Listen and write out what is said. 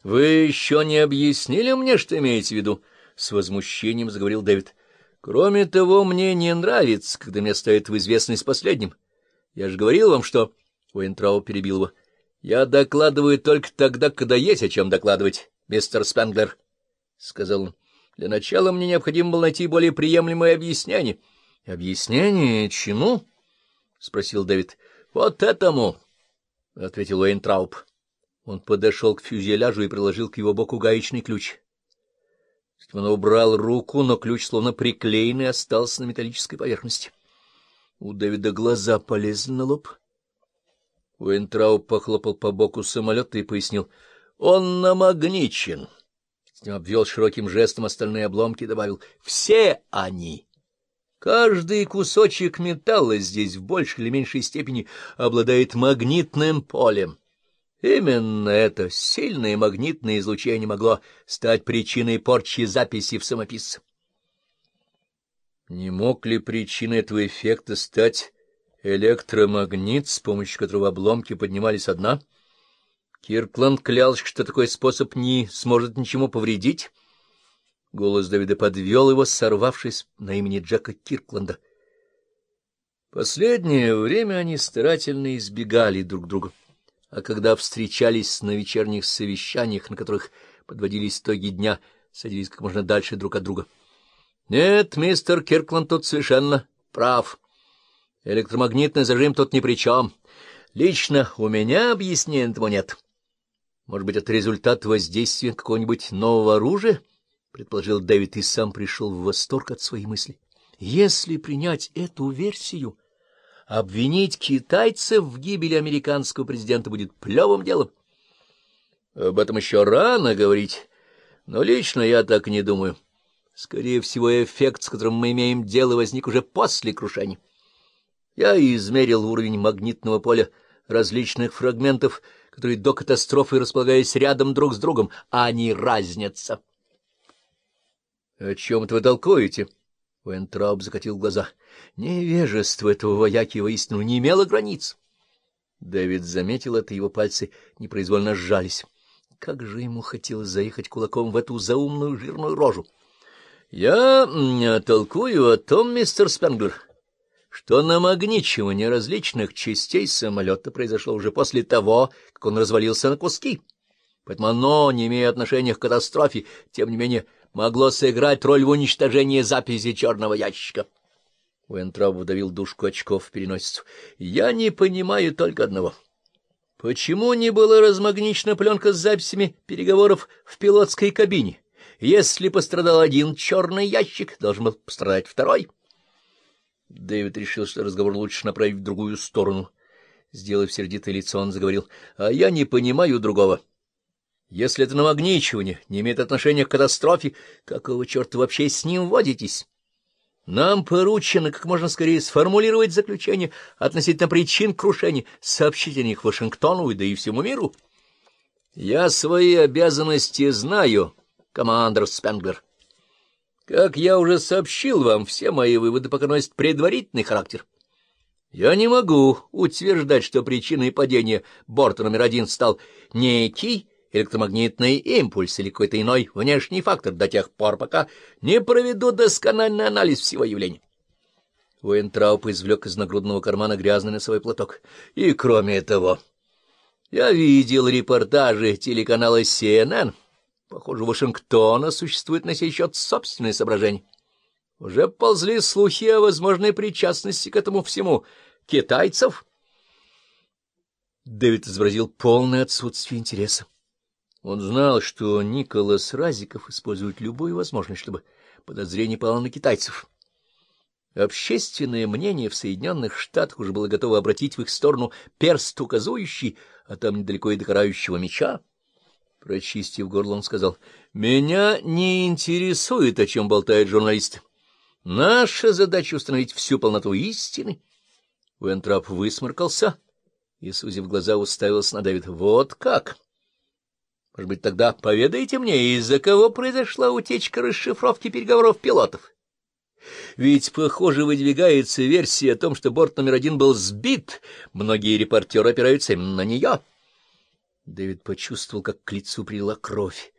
— Вы еще не объяснили мне, что имеете в виду? — с возмущением заговорил Дэвид. — Кроме того, мне не нравится, когда меня ставят в известность последним. Я же говорил вам, что... Уэнтрау перебил его. — Я докладываю только тогда, когда есть о чем докладывать, мистер Спенглер, — сказал он. — Для начала мне необходимо было найти более приемлемое объяснение. — Объяснение чему? — спросил Дэвид. — Вот этому, — ответил Уэйнтрауб. Он подошел к фюзеляжу и приложил к его боку гаечный ключ. Он убрал руку, но ключ, словно приклеенный, остался на металлической поверхности. У Дэвида глаза полезли на лоб. Уэнтрау похлопал по боку самолета и пояснил. — Он намагничен. Ним обвел широким жестом остальные обломки и добавил. — Все они. Каждый кусочек металла здесь в большей или меньшей степени обладает магнитным полем. Именно это сильное магнитное излучение могло стать причиной порчи записи в самописце. Не мог ли причиной этого эффекта стать электромагнит, с помощью которого обломки поднимались одна? Киркланд клялся, что такой способ не сможет ничему повредить. Голос Давида подвел его, сорвавшись на имени Джека Киркланда. Последнее время они старательно избегали друг друга а когда встречались на вечерних совещаниях, на которых подводились итоги дня, садились как можно дальше друг от друга. — Нет, мистер Киркланд тут совершенно прав. Электромагнитный зажим тут ни при чем. Лично у меня объяснения этому нет. Может быть, это результат воздействия какого-нибудь нового оружия? — предположил Дэвид и сам пришел в восторг от своей мысли. — Если принять эту версию... Обвинить китайцев в гибели американского президента будет плевым делом. Об этом еще рано говорить, но лично я так не думаю. Скорее всего, эффект, с которым мы имеем дело, возник уже после крушения. Я измерил уровень магнитного поля различных фрагментов, которые до катастрофы располагались рядом друг с другом, а они разнятся. — О чем это вы толкуете? — Уэнтрауб закатил глаза. Невежество этого вояки воистину не имело границ. Дэвид заметил это, его пальцы непроизвольно сжались. Как же ему хотелось заехать кулаком в эту заумную жирную рожу. — Я толкую о том, мистер Спенглер, что намагничивание различных частей самолета произошло уже после того, как он развалился на куски. Поэтому оно, не имея отношения к катастрофе, тем не менее могло сыграть роль в уничтожении записи черного ящика. Уэнтраб вдавил дужку очков в переносицу. — Я не понимаю только одного. Почему не была размагничена пленка с записями переговоров в пилотской кабине? Если пострадал один черный ящик, должен был пострадать второй. Дэвид решил, что разговор лучше направить в другую сторону. Сделав сердитое лицо, он заговорил. — А я не понимаю другого. — если это намагничивание не имеет отношения к катастрофе, какого черта вообще с ним водитесь? Нам поручено как можно скорее сформулировать заключение относительно причин крушения, сообщить о них Вашингтону и да и всему миру. Я свои обязанности знаю, командор Спенглер. Как я уже сообщил вам, все мои выводы пока носят предварительный характер. Я не могу утверждать, что причиной падения борта номер один стал некий электромагнитный импульс или какой-то иной внешний фактор до тех пор, пока не проведу доскональный анализ всего явления. Уэнтрауп извлек из нагрудного кармана грязный носовой платок. И кроме того, я видел репортажи телеканала CNN. Похоже, у Вашингтона существует на сей счет собственные соображения. Уже ползли слухи о возможной причастности к этому всему китайцев. Дэвид изобразил полное отсутствие интереса. Он знал, что Николас Разиков использует любую возможность, чтобы подозрение пало на китайцев. Общественное мнение в Соединенных Штатах уже было готово обратить в их сторону перст указующий, а там недалеко и до карающего меча. Прочистив горло, он сказал, — Меня не интересует, о чем болтает журналист. Наша задача — установить всю полноту истины. Уэнтрап высморкался и, сузив глаза, уставился на Дэвид. — Вот как! — может быть, тогда поведаете мне, из-за кого произошла утечка расшифровки переговоров пилотов? Ведь, похоже, выдвигается версия о том, что борт номер один был сбит. Многие репортеры опираются именно на нее. Дэвид почувствовал, как к лицу прилила кровь.